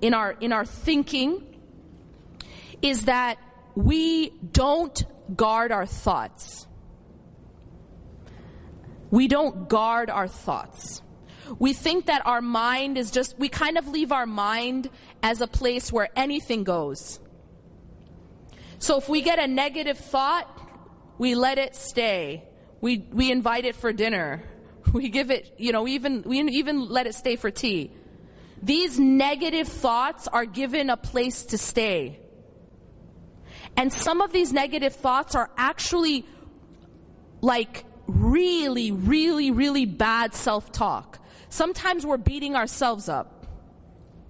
in our in our thinking is that we don't guard our thoughts. We don't guard our thoughts. We think that our mind is just, we kind of leave our mind as a place where anything goes. So if we get a negative thought, we let it stay. We, we invite it for dinner. We give it, you know, even, we even let it stay for tea. These negative thoughts are given a place to stay. And some of these negative thoughts are actually like really, really, really bad self talk. Sometimes we're beating ourselves up.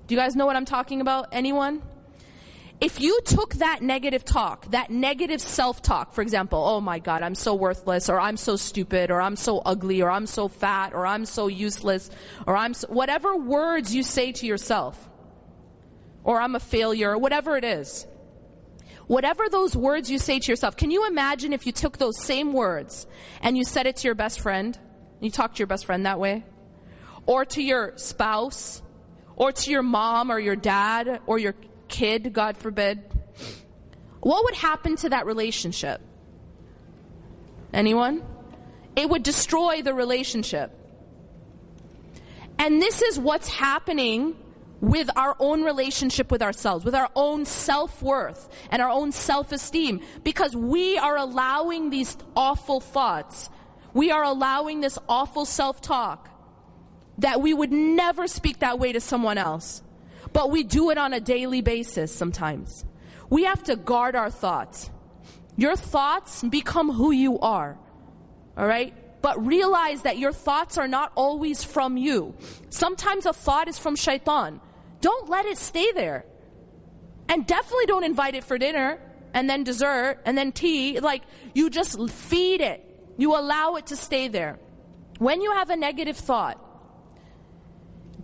Do you guys know what I'm talking about? Anyone? If you took that negative talk, that negative self-talk, for example, oh my God, I'm so worthless, or I'm so stupid, or I'm so ugly, or I'm so fat, or I'm so useless, or I'm so, whatever words you say to yourself, or I'm a failure, or whatever it is. Whatever those words you say to yourself, can you imagine if you took those same words and you said it to your best friend? You talk to your best friend that way? Or to your spouse? Or to your mom or your dad or your kid, God forbid, what would happen to that relationship? Anyone? It would destroy the relationship. And this is what's happening with our own relationship with ourselves, with our own self worth and our own self esteem, because we are allowing these awful thoughts. We are allowing this awful self talk that we would never speak that way to someone else. But we do it on a daily basis sometimes. We have to guard our thoughts. Your thoughts become who you are. All right? But realize that your thoughts are not always from you. Sometimes a thought is from shaitan. Don't let it stay there. And definitely don't invite it for dinner and then dessert and then tea. Like, you just feed it. You allow it to stay there. When you have a negative thought,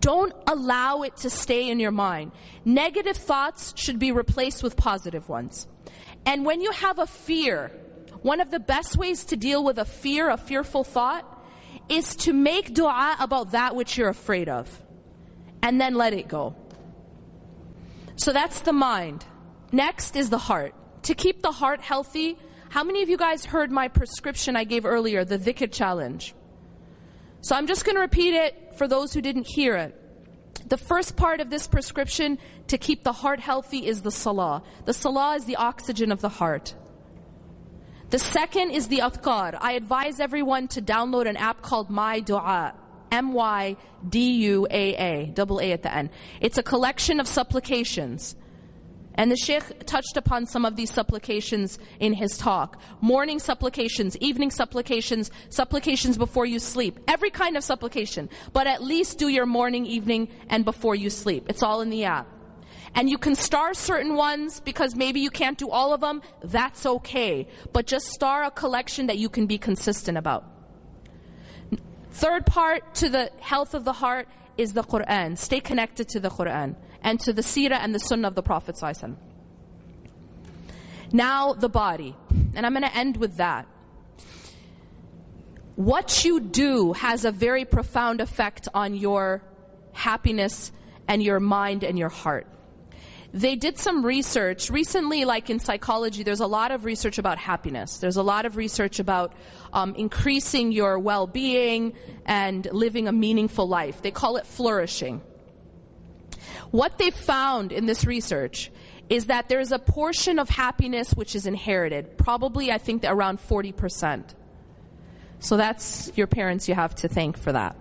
don't allow it to stay in your mind. Negative thoughts should be replaced with positive ones. And when you have a fear, one of the best ways to deal with a fear, a fearful thought, is to make dua about that which you're afraid of. And then let it go. So that's the mind. Next is the heart. To keep the heart healthy, how many of you guys heard my prescription I gave earlier, the dhikr challenge? So I'm just going to repeat it for those who didn't hear it. The first part of this prescription to keep the heart healthy is the salah. The salah is the oxygen of the heart. The second is the adhkar. I advise everyone to download an app called My Duaa. M-Y-D-U-A-A, double A at the end. It's a collection of supplications and the Sheikh touched upon some of these supplications in his talk. Morning supplications, evening supplications, supplications before you sleep. Every kind of supplication. But at least do your morning, evening, and before you sleep. It's all in the app. And you can star certain ones because maybe you can't do all of them. That's okay. But just star a collection that you can be consistent about. Third part to the health of the heart is the Quran. Stay connected to the Quran and to the seerah and the sunnah of the Prophet. Now, the body. And I'm going to end with that. What you do has a very profound effect on your happiness and your mind and your heart. They did some research recently, like in psychology, there's a lot of research about happiness. There's a lot of research about um, increasing your well being and living a meaningful life. They call it flourishing. What they found in this research is that there's a portion of happiness which is inherited, probably, I think, around 40%. So that's your parents you have to thank for that.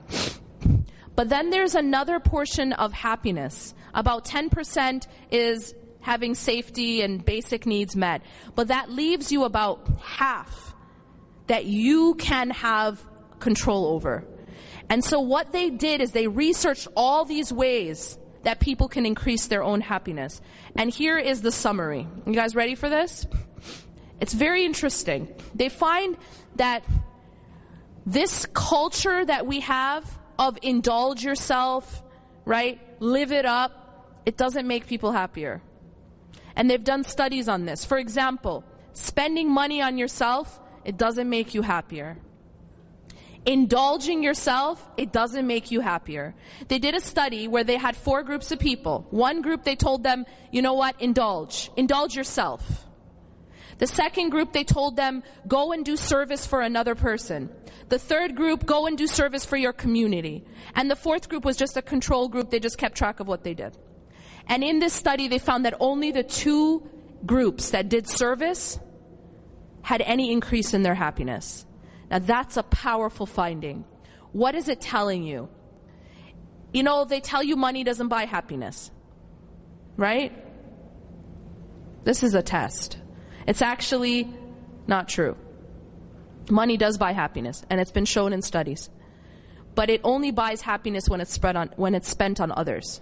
But then there's another portion of happiness. About 10% is having safety and basic needs met. But that leaves you about half that you can have control over. And so what they did is they researched all these ways that people can increase their own happiness. And here is the summary. You guys ready for this? It's very interesting. They find that this culture that we have of indulge yourself, right? Live it up, it doesn't make people happier. And they've done studies on this. For example, spending money on yourself, it doesn't make you happier. Indulging yourself, it doesn't make you happier. They did a study where they had four groups of people. One group, they told them, you know what, indulge. Indulge yourself. The second group, they told them, go and do service for another person. The third group, go and do service for your community. And the fourth group was just a control group. They just kept track of what they did. And in this study, they found that only the two groups that did service had any increase in their happiness. Now that's a powerful finding. What is it telling you? You know, they tell you money doesn't buy happiness. Right? This is a test. It's actually not true. Money does buy happiness, and it's been shown in studies. But it only buys happiness when it's spread on when it's spent on others.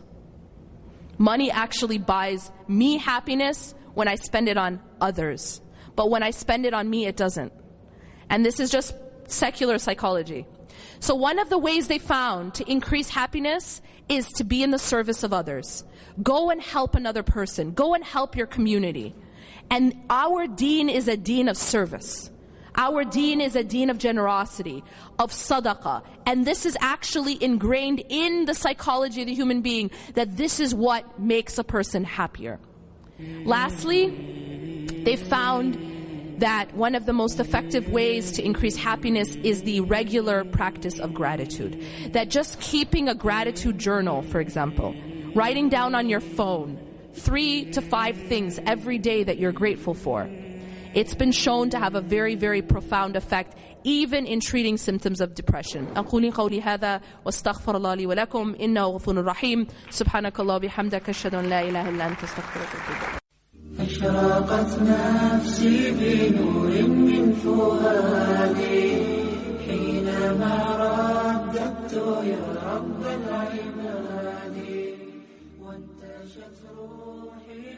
Money actually buys me happiness when I spend it on others. But when I spend it on me, it doesn't. And this is just secular psychology. So one of the ways they found to increase happiness is to be in the service of others. Go and help another person. Go and help your community. And our deen is a deen of service. Our deen is a deen of generosity, of sadaqah. And this is actually ingrained in the psychology of the human being that this is what makes a person happier. Lastly, they found that one of the most effective ways to increase happiness is the regular practice of gratitude. That just keeping a gratitude journal, for example, writing down on your phone three to five things every day that you're grateful for. It's been shown to have a very, very profound effect even in treating symptoms of depression. أقول قولي هذا واستغفر الله لي ولكم إنه غفور رحيم سبحانك الله بحمدك أشهد أن لا إله إلا أنت أستغفرك وأتوب إليك أشرقت نفسي بنور من فؤادي. حينما رددت يا رب العباد وانتشت روحي